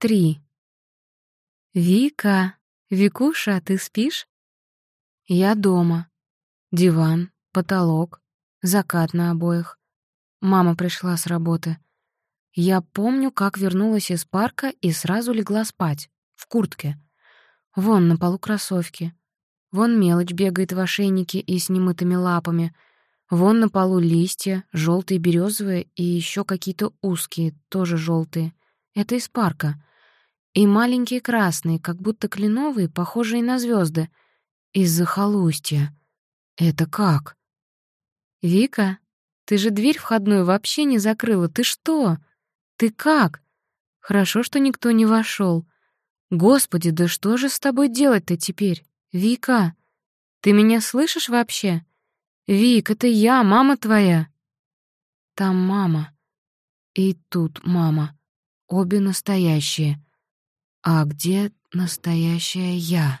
Три. «Вика! Викуша, ты спишь?» Я дома. Диван, потолок, закат на обоих. Мама пришла с работы. Я помню, как вернулась из парка и сразу легла спать, в куртке. Вон на полу кроссовки. Вон мелочь бегает в ошейнике и с немытыми лапами. Вон на полу листья, желтые, березовые и еще какие-то узкие, тоже желтые. Это из парка. И маленькие красные, как будто кленовые, похожие на звезды, Из захолустья. Это как? «Вика, ты же дверь входную вообще не закрыла. Ты что? Ты как? Хорошо, что никто не вошел. Господи, да что же с тобой делать-то теперь? Вика, ты меня слышишь вообще? Вик, это я, мама твоя». Там мама. И тут мама. Обе настоящие. А где настоящая я?